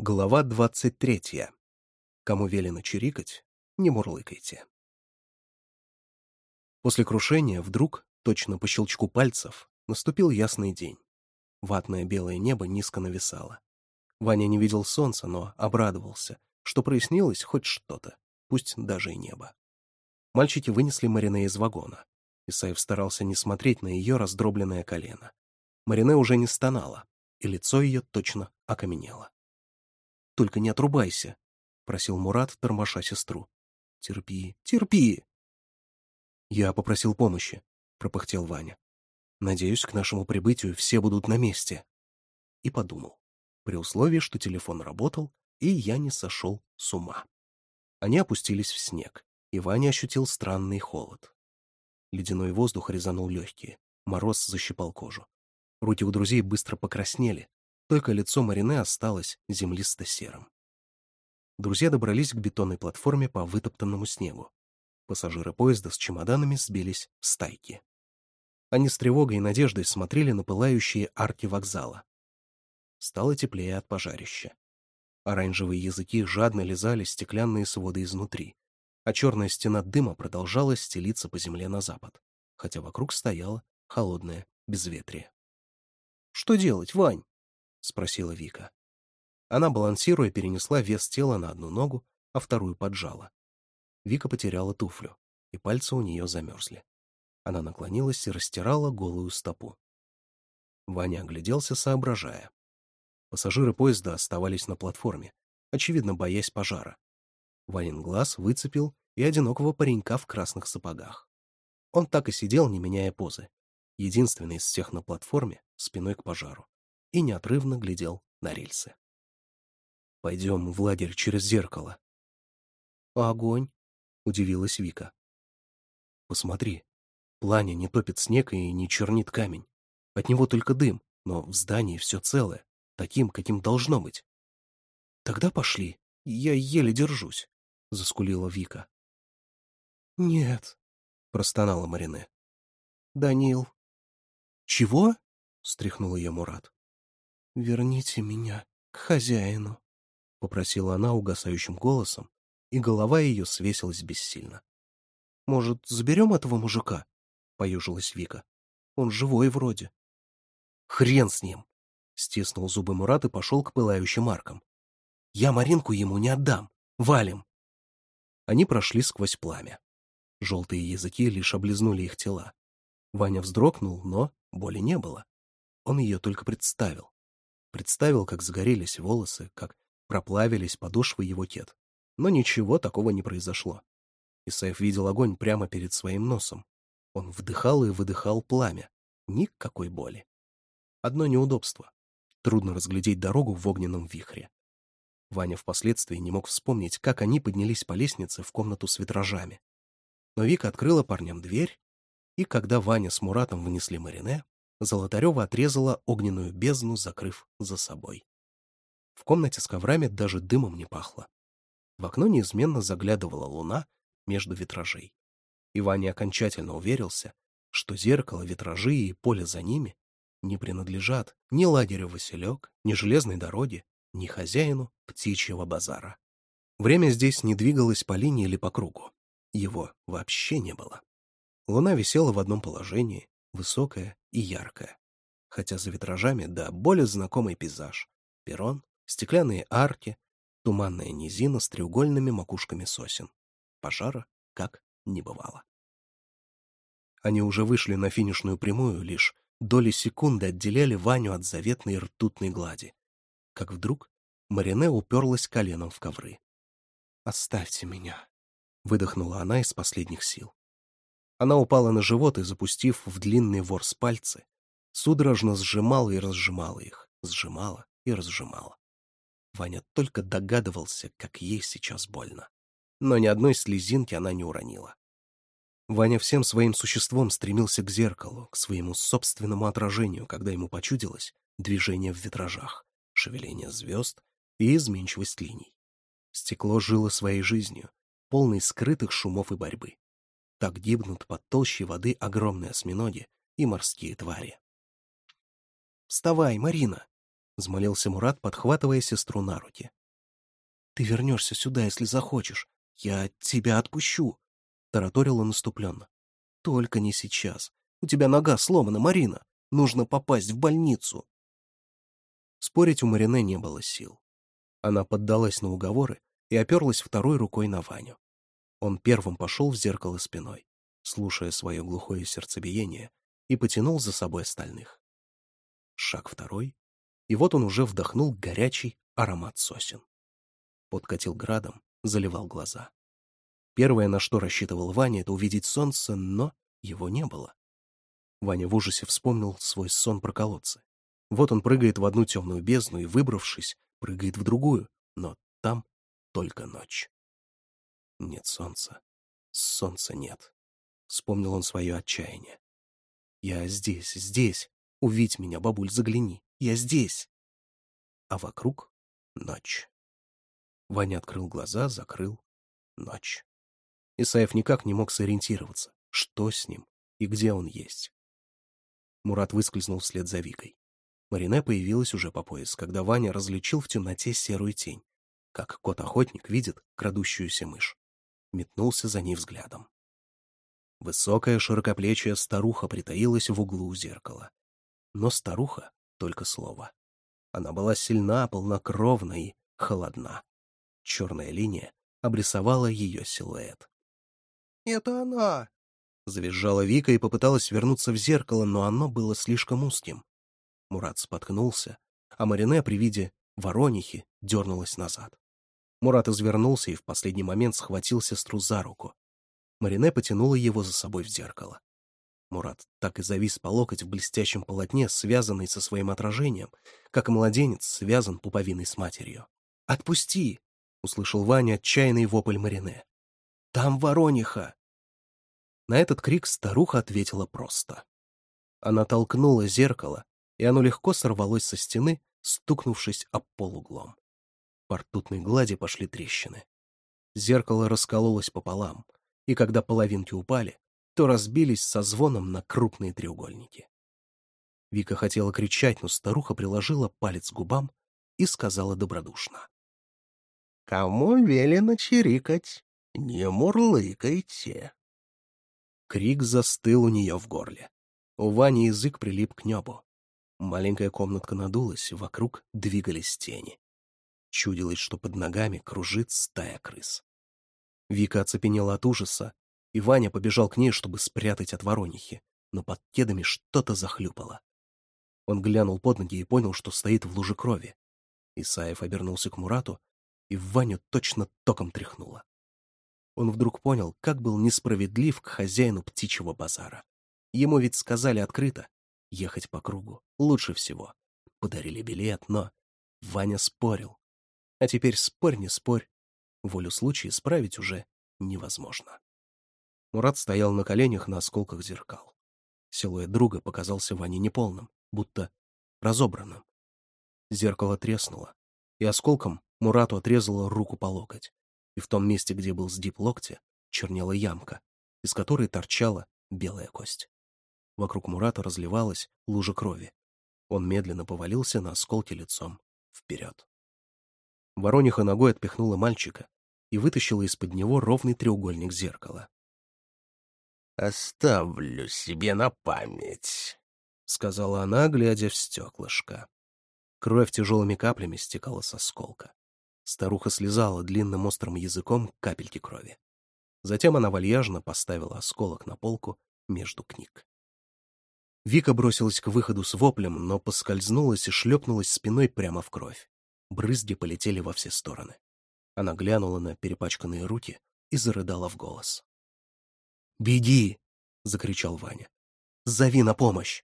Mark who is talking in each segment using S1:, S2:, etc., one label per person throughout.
S1: Глава 23. Кому велено чирикать, не мурлыкайте. После крушения вдруг, точно по щелчку пальцев, наступил ясный день. Ватное белое небо низко нависало. Ваня не видел солнца, но обрадовался, что прояснилось хоть что-то, пусть даже и небо. Мальчики вынесли Марине из вагона. Исаев старался не смотреть на ее раздробленное колено. Марине уже не стонала, и лицо ее точно окаменело. Только не отрубайся», — просил Мурат, тормоша сестру. «Терпи, терпи!» «Я попросил помощи», — пропыхтел Ваня. «Надеюсь, к нашему прибытию все будут на месте». И подумал, при условии, что телефон работал, и я не сошел с ума. Они опустились в снег, и Ваня ощутил странный холод. Ледяной воздух резанул легкие, мороз защипал кожу. Руки у друзей быстро покраснели, только лицо Марине осталось землисто-серым. Друзья добрались к бетонной платформе по вытоптанному снегу. Пассажиры поезда с чемоданами сбились в стайки. Они с тревогой и надеждой смотрели на пылающие арки вокзала. Стало теплее от пожарища. Оранжевые языки жадно лизали стеклянные своды изнутри, а черная стена дыма продолжала стелиться по земле на запад, хотя вокруг стояло холодное безветрие. «Что делать, Вань?» спросила Вика. Она, балансируя, перенесла вес тела на одну ногу, а вторую поджала. Вика потеряла туфлю, и пальцы у нее замерзли. Она наклонилась и растирала голую стопу. Ваня огляделся, соображая. Пассажиры поезда оставались на платформе, очевидно, боясь пожара. Ванин глаз выцепил и одинокого паренька в красных сапогах. Он так и сидел, не меняя позы. Единственный из всех на платформе, спиной к пожару и неотрывно глядел на рельсы. «Пойдем в лагерь через зеркало». «Огонь!» — удивилась Вика. «Посмотри, пламя не топит снег и не чернит камень. От него только дым, но в здании все целое, таким, каким должно быть». «Тогда пошли, я еле держусь», — заскулила Вика. «Нет», — простонала Марине. «Данил». «Чего?» — встряхнул ее Мурат. «Верните меня к хозяину», — попросила она угасающим голосом, и голова ее свесилась бессильно. «Может, заберем этого мужика?» — поюжилась Вика. «Он живой вроде». «Хрен с ним!» — стиснул зубы Мурат и пошел к пылающим аркам. «Я Маринку ему не отдам! Валим!» Они прошли сквозь пламя. Желтые языки лишь облизнули их тела. Ваня вздрогнул, но боли не было. Он ее только представил. Представил, как загорелись волосы, как проплавились подошвы его кет. Но ничего такого не произошло. Исаев видел огонь прямо перед своим носом. Он вдыхал и выдыхал пламя. Никакой боли. Одно неудобство. Трудно разглядеть дорогу в огненном вихре. Ваня впоследствии не мог вспомнить, как они поднялись по лестнице в комнату с витражами. Но Вика открыла парням дверь, и когда Ваня с Муратом вынесли Марине, Золотарева отрезала огненную бездну, закрыв за собой. В комнате с коврами даже дымом не пахло. В окно неизменно заглядывала луна между витражей. И Ваня окончательно уверился, что зеркало, витражи и поле за ними не принадлежат ни лагерю Василек, ни железной дороге, ни хозяину птичьего базара. Время здесь не двигалось по линии или по кругу. Его вообще не было. Луна висела в одном положении, высокая и яркая. Хотя за витражами, да, более знакомый пейзаж. Перрон, стеклянные арки, туманная низина с треугольными макушками сосен. Пожара как не бывало. Они уже вышли на финишную прямую, лишь доли секунды отделяли Ваню от заветной ртутной глади. Как вдруг Марине уперлась коленом в ковры. «Оставьте меня», — выдохнула она из последних сил. Она упала на живот и, запустив в длинный ворс пальцы, судорожно сжимала и разжимала их, сжимала и разжимала. Ваня только догадывался, как ей сейчас больно. Но ни одной слезинки она не уронила. Ваня всем своим существом стремился к зеркалу, к своему собственному отражению, когда ему почудилось движение в витражах, шевеление звезд и изменчивость линий. Стекло жило своей жизнью, полной скрытых шумов и борьбы. Так гибнут под толщей воды огромные осьминоги и морские твари. «Вставай, Марина!» — взмолился Мурат, подхватывая сестру на руки. «Ты вернешься сюда, если захочешь. Я тебя отпущу!» — тараторил он наступленно. «Только не сейчас. У тебя нога сломана, Марина. Нужно попасть в больницу!» Спорить у Марине не было сил. Она поддалась на уговоры и оперлась второй рукой на Ваню. Он первым пошел в зеркало спиной, слушая свое глухое сердцебиение, и потянул за собой остальных. Шаг второй, и вот он уже вдохнул горячий аромат сосен. Подкатил градом, заливал глаза. Первое, на что рассчитывал Ваня, это увидеть солнце, но его не было. Ваня в ужасе вспомнил свой сон про колодцы. Вот он прыгает в одну темную бездну и, выбравшись, прыгает в другую, но там только ночь. Нет солнца. Солнца нет. Вспомнил он свое отчаяние. Я здесь, здесь. Увидь меня, бабуль, загляни. Я здесь. А вокруг ночь. Ваня открыл глаза, закрыл. Ночь. Исаев никак не мог сориентироваться, что с ним и где он есть. Мурат выскользнул вслед за Викой. Марине появилась уже по пояс, когда Ваня различил в темноте серую тень, как кот-охотник видит крадущуюся мышь метнулся за ней взглядом. Высокая широкоплечья старуха притаилась в углу у зеркала. Но старуха — только слово. Она была сильна, полнокровна и холодна. Черная линия обрисовала ее силуэт. «Это она!» — завизжала Вика и попыталась вернуться в зеркало, но оно было слишком узким. Мурат споткнулся, а Марине при виде воронихи дернулась назад. Мурат извернулся и в последний момент схватил сестру за руку. Марине потянула его за собой в зеркало. Мурат так и завис по локоть в блестящем полотне, связанный со своим отражением, как младенец связан пуповиной с матерью. «Отпусти!» — услышал Ваня отчаянный вопль Марине. «Там ворониха!» На этот крик старуха ответила просто. Она толкнула зеркало, и оно легко сорвалось со стены, стукнувшись об полуглом. углом. По ртутной глади пошли трещины. Зеркало раскололось пополам, и когда половинки упали, то разбились со звоном на крупные треугольники. Вика хотела кричать, но старуха приложила палец к губам и сказала добродушно. «Кому велено чирикать? Не мурлыкайте!» Крик застыл у нее в горле. У Вани язык прилип к небу. Маленькая комнатка надулась, вокруг двигались тени. Чудилось, что под ногами кружит стая крыс. Вика оцепенела от ужаса, и Ваня побежал к ней, чтобы спрятать от воронихи, но под кедами что-то захлюпало. Он глянул под ноги и понял, что стоит в луже крови. Исаев обернулся к Мурату, и Ваню точно током тряхнуло. Он вдруг понял, как был несправедлив к хозяину птичьего базара. Ему ведь сказали открыто, ехать по кругу лучше всего. Подарили билет, но... Ваня спорил, а теперь спорь, не спорь. Волю случая исправить уже невозможно. Мурат стоял на коленях на осколках зеркал. Силуэт друга показался Ване неполным, будто разобранным. Зеркало треснуло, и осколком Мурату отрезало руку по локоть. И в том месте, где был сдип локтя, чернела ямка, из которой торчала белая кость. Вокруг Мурата разливалась лужа крови. Он медленно повалился на осколки лицом вперед. Ворониха ногой отпихнула мальчика и вытащила из-под него ровный треугольник зеркала.
S2: «Оставлю себе на память», — сказала она, глядя в стеклышко.
S1: Кровь тяжелыми каплями стекала со осколка. Старуха слезала длинным острым языком капельки крови. Затем она вальяжно поставила осколок на полку между книг. Вика бросилась к выходу с воплем, но поскользнулась и шлепнулась спиной прямо в кровь. Брызги полетели во все стороны. Она глянула на перепачканные руки и зарыдала в голос. «Беги!» — закричал Ваня. «Зови на помощь!»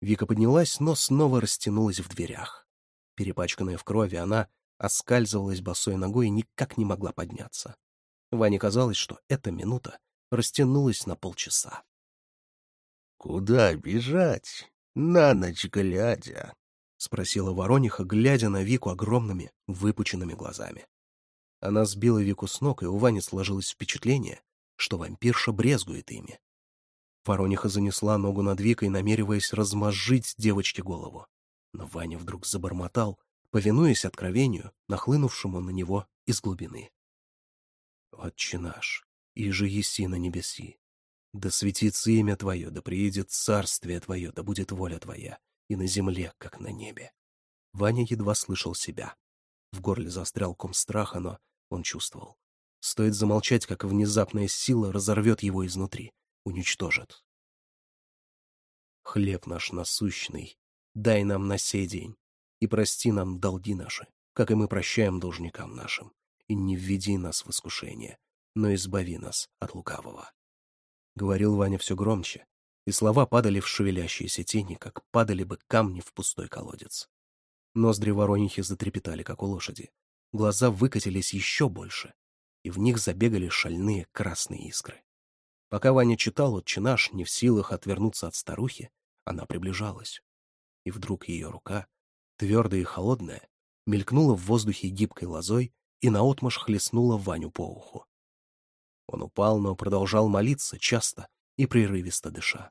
S1: Вика поднялась, но снова растянулась в дверях. Перепачканная в крови, она оскальзывалась босой ногой и никак не могла подняться. Ване казалось, что эта минута растянулась на полчаса.
S2: «Куда бежать? На ночь глядя!»
S1: спросила Ворониха, глядя на Вику огромными, выпученными глазами. Она сбила Вику с ног, и у Вани сложилось впечатление, что вампирша брезгует ими. Ворониха занесла ногу над Викой, намереваясь размозжить девочке голову. Но Ваня вдруг забормотал, повинуясь откровению, нахлынувшему на него из глубины. «Отче наш, и же еси на небеси, да светится имя Твое, да приедет царствие Твое, да будет воля Твоя, и на земле, как на небе. Ваня едва слышал себя. В горле застрял ком страха, но он чувствовал. Стоит замолчать, как внезапная сила разорвет его изнутри, уничтожит. «Хлеб наш насущный, дай нам на сей день, и прости нам долги наши, как и мы прощаем должникам нашим, и не введи нас в искушение, но избави нас от лукавого». Говорил Ваня все громче, и слова падали в шевелящиеся тени, как падали бы камни в пустой колодец. Ноздри воронихи затрепетали, как у лошади. Глаза выкатились еще больше, и в них забегали шальные красные искры. Пока Ваня читал, отчинаш, не в силах отвернуться от старухи, она приближалась. И вдруг ее рука, твердая и холодная, мелькнула в воздухе гибкой лозой и наотмашь хлестнула Ваню по уху. Он упал, но продолжал молиться, часто и прерывисто дыша.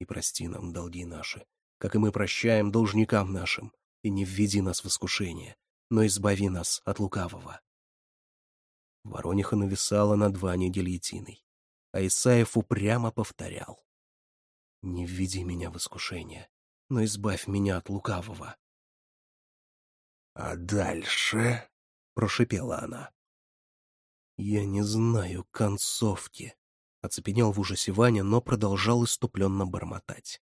S1: И прости нам долги наши, как и мы прощаем должникам нашим, и не введи нас в искушение, но избави нас от лукавого». Ворониха нависала над Ваней делитиной, а Исаев упрямо повторял. «Не введи меня в искушение, но избавь меня от лукавого».
S2: «А дальше?» — прошипела она.
S1: «Я не знаю концовки», Оцепенел в ужасе Ваня, но продолжал иступленно бормотать.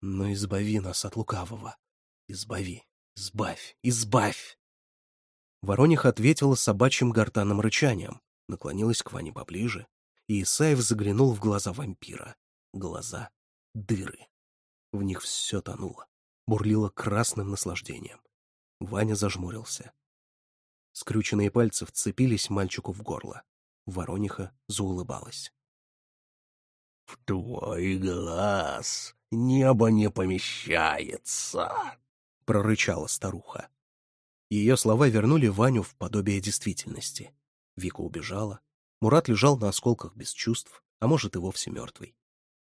S1: «Но избави нас от лукавого! Избави! Избавь! Избавь!» Ворониха ответила собачьим гортанным рычанием, наклонилась к Ване поближе, и Исаев заглянул в глаза вампира. Глаза — дыры. В них все тонуло, бурлило красным наслаждением. Ваня зажмурился. Скрюченные пальцы вцепились мальчику в горло. Ворониха заулыбалась.
S2: «В твой глаз небо не помещается!» — прорычала старуха.
S1: Ее слова вернули Ваню в подобие действительности. Вика убежала, Мурат лежал на осколках без чувств, а может и вовсе мертвый.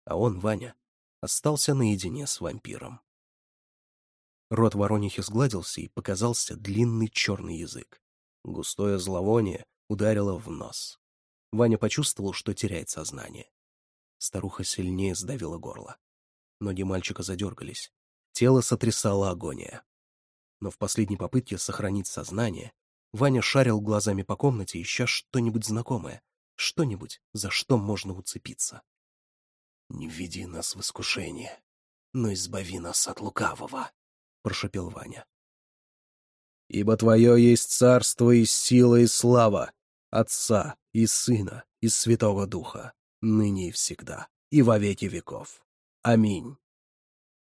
S1: А он, Ваня, остался наедине с вампиром. Рот воронихи сгладился и показался длинный черный язык. Густое зловоние ударило в нос. Ваня почувствовал, что теряет сознание. Старуха сильнее сдавила горло. Ноги мальчика задергались. Тело сотрясало агония. Но в последней попытке сохранить сознание Ваня шарил глазами по комнате, ища что-нибудь знакомое, что-нибудь, за что можно уцепиться. «Не введи нас в искушение, но избави нас от лукавого», — прошепел Ваня.
S2: «Ибо твое есть царство и сила и слава, Отца и Сына и Святого Духа, ныне и всегда, и во веки веков. Аминь.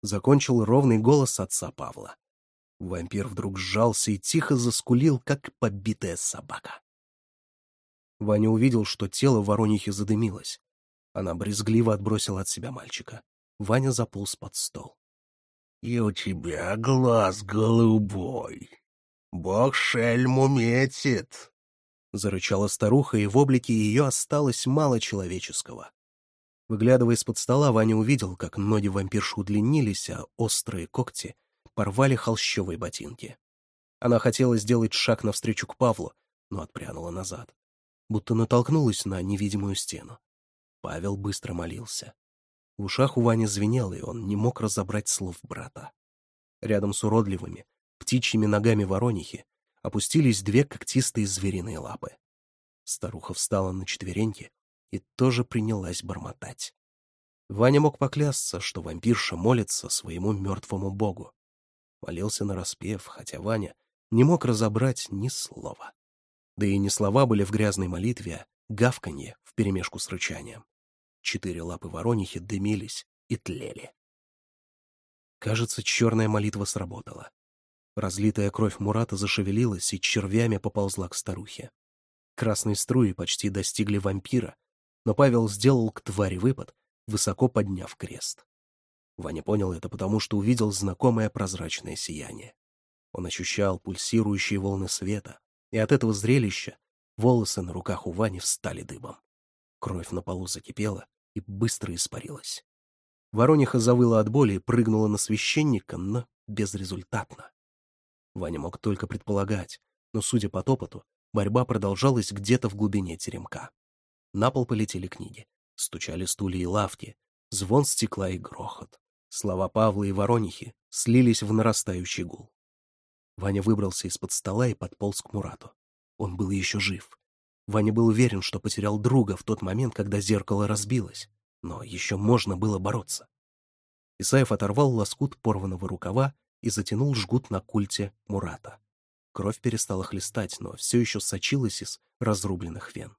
S1: Закончил ровный голос отца Павла. Вампир вдруг сжался и тихо заскулил, как побитая собака. Ваня увидел, что тело воронихи задымилось. Она брезгливо отбросила от себя мальчика. Ваня заполз под стол.
S2: — И у тебя глаз голубой. Бог шельму метит.
S1: — зарычала старуха, и в облике ее осталось мало человеческого. Выглядывая из-под стола, Ваня увидел, как ноги вампирши удлинились, а острые когти порвали холщовые ботинки. Она хотела сделать шаг навстречу к Павлу, но отпрянула назад, будто натолкнулась на невидимую стену. Павел быстро молился. В ушах у Вани звенело, и он не мог разобрать слов брата. Рядом с уродливыми, птичьими ногами воронихи опустились две когтистые звериные лапы. Старуха встала на четвереньки и тоже принялась бормотать. Ваня мог поклясться, что вампирша молится своему мертвому богу. Молился нараспев, хотя Ваня не мог разобрать ни слова. Да и не слова были в грязной молитве, а гавканье вперемешку с рычанием. Четыре лапы воронихи дымились и тлели. Кажется, черная молитва сработала. Разлитая кровь Мурата зашевелилась и червями поползла к старухе. Красные струи почти достигли вампира, но Павел сделал к твари выпад, высоко подняв крест. Ваня понял это потому, что увидел знакомое прозрачное сияние. Он ощущал пульсирующие волны света, и от этого зрелища волосы на руках у Вани встали дыбом. Кровь на полу закипела и быстро испарилась. Ворониха завыла от боли и прыгнула на священника, но безрезультатно. Ваня мог только предполагать, но, судя по топоту, борьба продолжалась где-то в глубине теремка. На пол полетели книги, стучали стулья и лавки, звон стекла и грохот. Слова Павла и Воронихи слились в нарастающий гул. Ваня выбрался из-под стола и подполз к Мурату. Он был еще жив. Ваня был уверен, что потерял друга в тот момент, когда зеркало разбилось, но еще можно было бороться. Исаев оторвал лоскут порванного рукава и затянул жгут на культе Мурата. Кровь перестала хлестать, но все еще сочилась из разрубленных вен.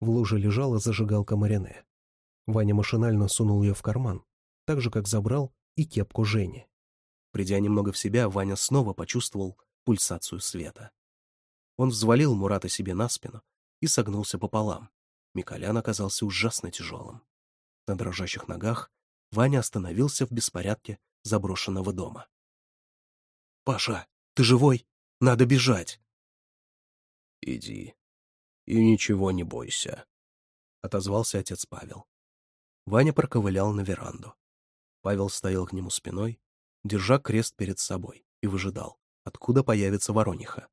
S1: В луже лежала зажигалка Марине. Ваня машинально сунул ее в карман, так же, как забрал и кепку Жени. Придя немного в себя, Ваня снова почувствовал пульсацию света. Он взвалил Мурата себе на спину и согнулся пополам. Миколян оказался ужасно тяжелым. На дрожащих ногах Ваня остановился в беспорядке заброшенного дома. «Паша, ты живой? Надо бежать!»
S2: «Иди и ничего не бойся», — отозвался отец Павел.
S1: Ваня проковылял на веранду. Павел стоял к нему спиной, держа крест перед собой, и выжидал, откуда появится ворониха.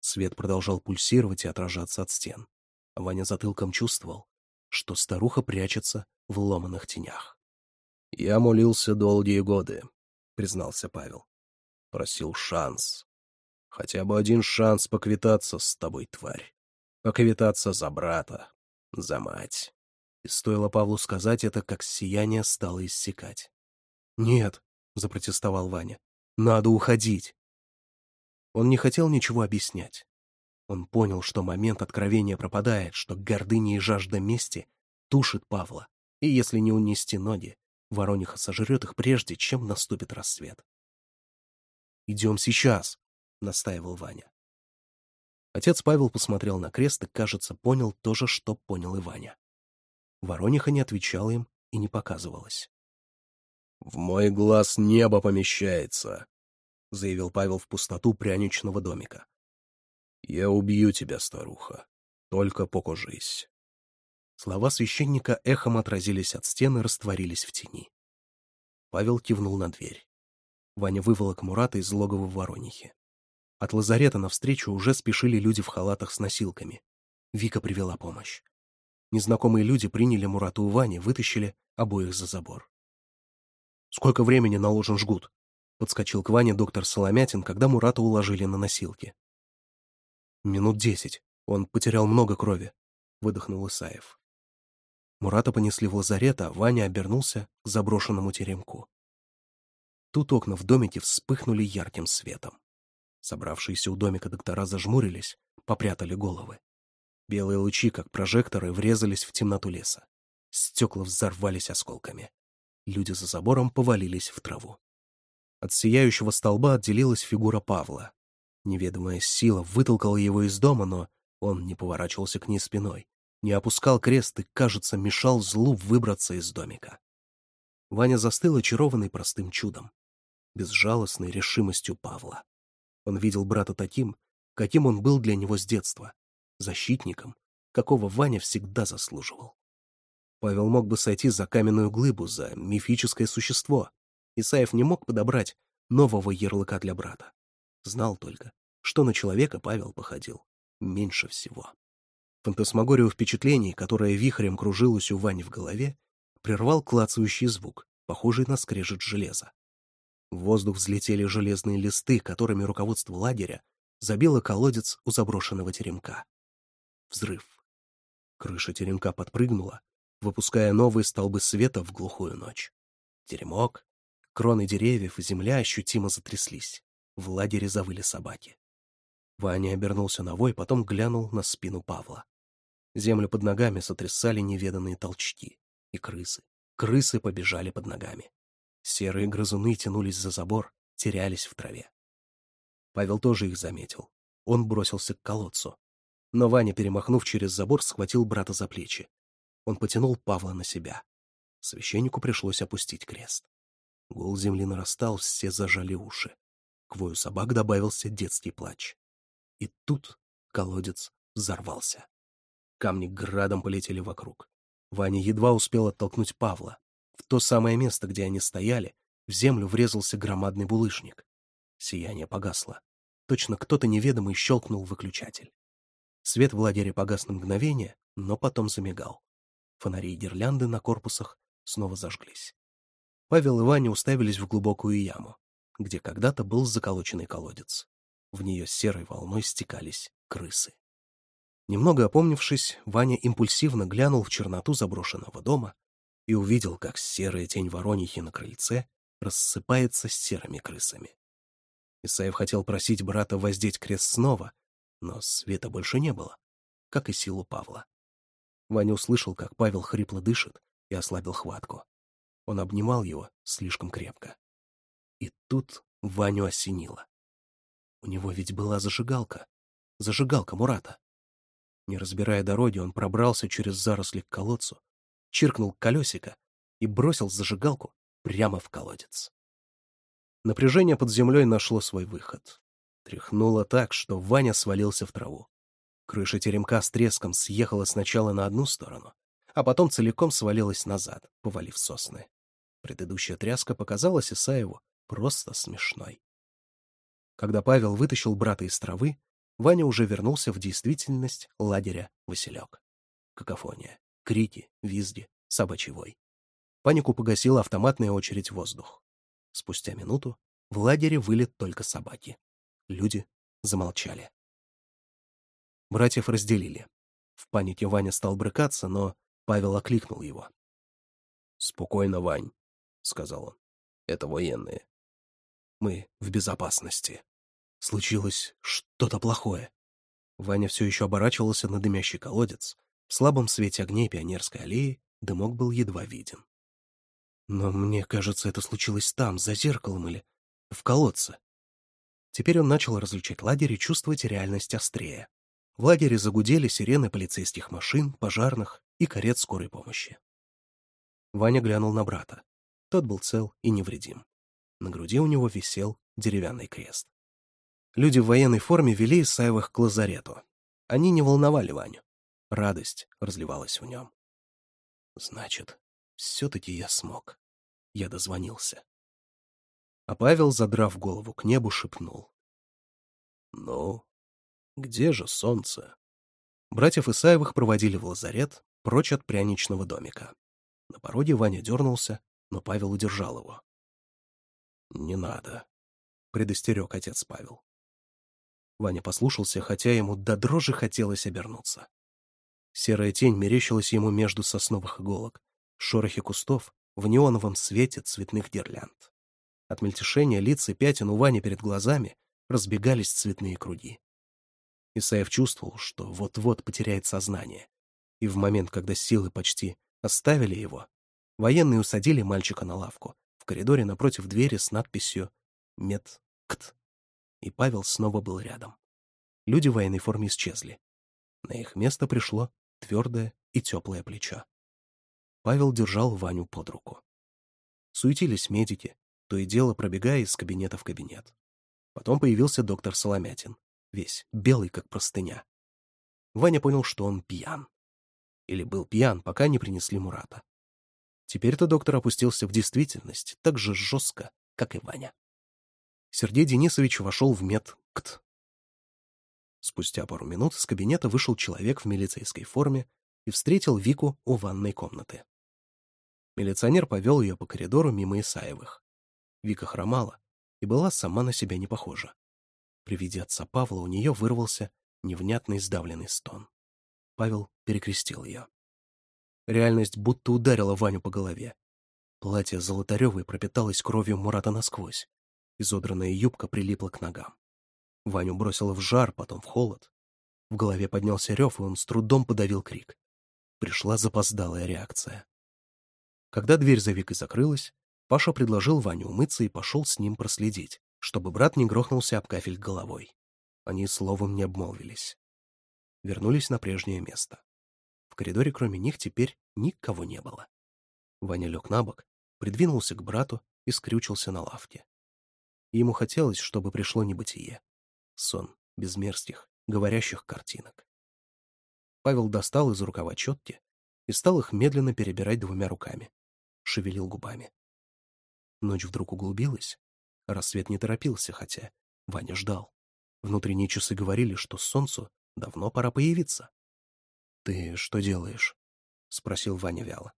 S1: Свет продолжал пульсировать и отражаться от стен. Ваня затылком чувствовал, что старуха прячется в ломаных тенях.
S2: «Я молился долгие годы», — признался Павел просил шанс. Хотя бы один шанс поквитаться с тобой, тварь. Поквитаться за брата, за мать.
S1: И стоило Павлу сказать это, как сияние стало иссякать. «Нет», — запротестовал Ваня, — «надо уходить». Он не хотел ничего объяснять. Он понял, что момент откровения пропадает, что гордыня и жажда мести тушит Павла, и если не унести ноги, Ворониха сожрет их прежде, чем наступит рассвет. «Идем сейчас», — настаивал Ваня. Отец Павел посмотрел на крест и, кажется, понял то же, что понял и Ваня. Ворониха не отвечала им и не показывалась.
S2: «В мой глаз небо помещается», — заявил Павел в пустоту пряничного домика. «Я убью тебя, старуха. Только покажись».
S1: Слова священника эхом отразились от стены и растворились в тени. Павел кивнул на дверь. Ваня выволок Мурата из логова Воронихи. От лазарета навстречу уже спешили люди в халатах с носилками. Вика привела помощь. Незнакомые люди приняли Мурата у Вани, вытащили обоих за забор. «Сколько времени наложен жгут?» — подскочил к Ване доктор Соломятин, когда Мурата уложили на носилки. «Минут десять. Он потерял много крови», — выдохнул Исаев. Мурата понесли в лазарет, а Ваня обернулся к заброшенному теремку. Тут окна в домике вспыхнули ярким светом. Собравшиеся у домика доктора зажмурились, попрятали головы. Белые лучи, как прожекторы, врезались в темноту леса. Стекла взорвались осколками. Люди за забором повалились в траву. От сияющего столба отделилась фигура Павла. Неведомая сила вытолкала его из дома, но он не поворачивался к ней спиной, не опускал крест и, кажется, мешал злу выбраться из домика. Ваня застыл очарованный простым чудом безжалостной решимостью Павла. Он видел брата таким, каким он был для него с детства, защитником, какого Ваня всегда заслуживал. Павел мог бы сойти за каменную глыбу, за мифическое существо. Исаев не мог подобрать нового ярлыка для брата. Знал только, что на человека Павел походил меньше всего. Фантасмагорию впечатлений, которое вихрем кружилось у Вани в голове, прервал клацающий звук, похожий на скрежет железа. В воздух взлетели железные листы, которыми руководство лагеря забило колодец у заброшенного теремка. Взрыв. Крыша теремка подпрыгнула, выпуская новые столбы света в глухую ночь. Теремок, кроны деревьев и земля ощутимо затряслись. В лагере завыли собаки. Ваня обернулся на вой, потом глянул на спину Павла. Землю под ногами сотрясали неведанные толчки. И крысы. Крысы побежали под ногами. Серые грызуны тянулись за забор, терялись в траве. Павел тоже их заметил. Он бросился к колодцу. Но Ваня, перемахнув через забор, схватил брата за плечи. Он потянул Павла на себя. Священнику пришлось опустить крест. Гул земли нарастал, все зажали уши. К вою собак добавился детский плач. И тут колодец взорвался. Камни градом полетели вокруг. Ваня едва успел оттолкнуть Павла. То самое место, где они стояли, в землю врезался громадный булыжник. Сияние погасло. Точно кто-то неведомый щелкнул выключатель. Свет в лагере погас на мгновение, но потом замигал. Фонари и гирлянды на корпусах снова зажглись. Павел и Ваня уставились в глубокую яму, где когда-то был заколоченный колодец. В нее серой волной стекались крысы. Немного опомнившись, Ваня импульсивно глянул в черноту заброшенного дома, и увидел, как серая тень воронихи на крыльце рассыпается с серыми крысами. Исаев хотел просить брата воздеть крест снова, но света больше не было, как и силу Павла. Ваня услышал, как Павел хрипло дышит и ослабил хватку. Он обнимал его слишком крепко. И тут Ваню осенило. У него ведь была зажигалка. Зажигалка Мурата. Не разбирая дороги, он пробрался через заросли к колодцу чиркнул колесико и бросил зажигалку прямо в колодец. Напряжение под землей нашло свой выход. Тряхнуло так, что Ваня свалился в траву. Крыша теремка с треском съехала сначала на одну сторону, а потом целиком свалилась назад, повалив сосны. Предыдущая тряска показалась Исаеву просто смешной. Когда Павел вытащил брата из травы, Ваня уже вернулся в действительность лагеря «Василек». Какофония крики, визги, собачий вой. Панику погасила автоматная очередь в воздух. Спустя минуту в лагере вылет только собаки. Люди замолчали. Братьев разделили. В панике Ваня стал брыкаться, но Павел окликнул его. «Спокойно, Вань», — сказал он. «Это военные. Мы в безопасности. Случилось что-то плохое». Ваня все еще оборачивался на дымящий колодец, в слабом свете огней пионерской аллеи дымок был едва виден. Но мне кажется, это случилось там, за зеркалом или в колодце. Теперь он начал различать лагерь и чувствовать реальность острее. В лагере загудели сирены полицейских машин, пожарных и карет скорой помощи. Ваня глянул на брата. Тот был цел и невредим. На груди у него висел деревянный крест. Люди в военной форме вели Исаевых к лазарету. Они не волновали Ваню. Радость разливалась в нем. Значит, все-таки я смог. Я дозвонился. А Павел, задрав голову к небу, шепнул. «Ну, где же солнце?» Братьев Исаевых проводили в лазарет, прочь от пряничного домика. На пороге Ваня дернулся, но Павел удержал его. «Не надо», — предостерег отец Павел. Ваня послушался, хотя ему до дрожи хотелось обернуться. Серая тень мерещилась ему между сосновых иголок, шорохи кустов, в неоновом свете цветных гирлянд. От мельтешения лиц и пятен у Вани перед глазами разбегались цветные круги. Исаев чувствовал, что вот-вот потеряет сознание. И в момент, когда силы почти оставили его, военные усадили мальчика на лавку в коридоре напротив двери с надписью «Медкт». И Павел снова был рядом. Люди в военной форме исчезли. На их место пришло твердое и теплое плечо. Павел держал Ваню под руку. Суетились медики, то и дело пробегая из кабинета в кабинет. Потом появился доктор Соломятин, весь белый, как простыня. Ваня понял, что он пьян. Или был пьян, пока не принесли Мурата. Теперь-то доктор опустился в действительность так же жестко, как и Ваня. Сергей Денисович вошел в медкт Спустя пару минут из кабинета вышел человек в милицейской форме и встретил Вику у ванной комнаты. Милиционер повел ее по коридору мимо Исаевых. Вика хромала и была сама на себя не похожа. При виде отца Павла у нее вырвался невнятный сдавленный стон. Павел перекрестил ее. Реальность будто ударила Ваню по голове. Платье Золотаревой пропиталось кровью Мурата насквозь. Изодранная юбка прилипла к ногам. Ваню бросило в жар, потом в холод. В голове поднялся рев, и он с трудом подавил крик. Пришла запоздалая реакция. Когда дверь за Викой закрылась, Паша предложил Ване умыться и пошел с ним проследить, чтобы брат не грохнулся об кафель головой. Они словом не обмолвились. Вернулись на прежнее место. В коридоре кроме них теперь никого не было. Ваня лег на бок, придвинулся к брату и скрючился на лавке. Ему хотелось, чтобы пришло небытие, сон безмерстих, говорящих картинок. Павел достал из рукава четки и стал их медленно перебирать двумя руками, шевелил губами. Ночь вдруг углубилась, рассвет не торопился, хотя Ваня ждал. Внутренние часы говорили, что солнцу давно пора появиться. — Ты что делаешь? — спросил Ваня вяло.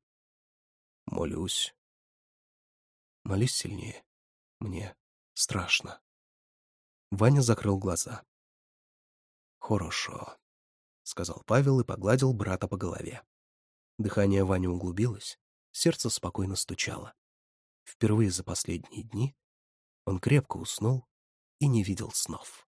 S2: — Молюсь.
S1: — Молись сильнее. Мне страшно. Ваня закрыл глаза.
S2: «Хорошо», —
S1: сказал Павел и погладил брата по голове. Дыхание Вани углубилось, сердце спокойно стучало. Впервые за последние дни он крепко уснул и не видел снов.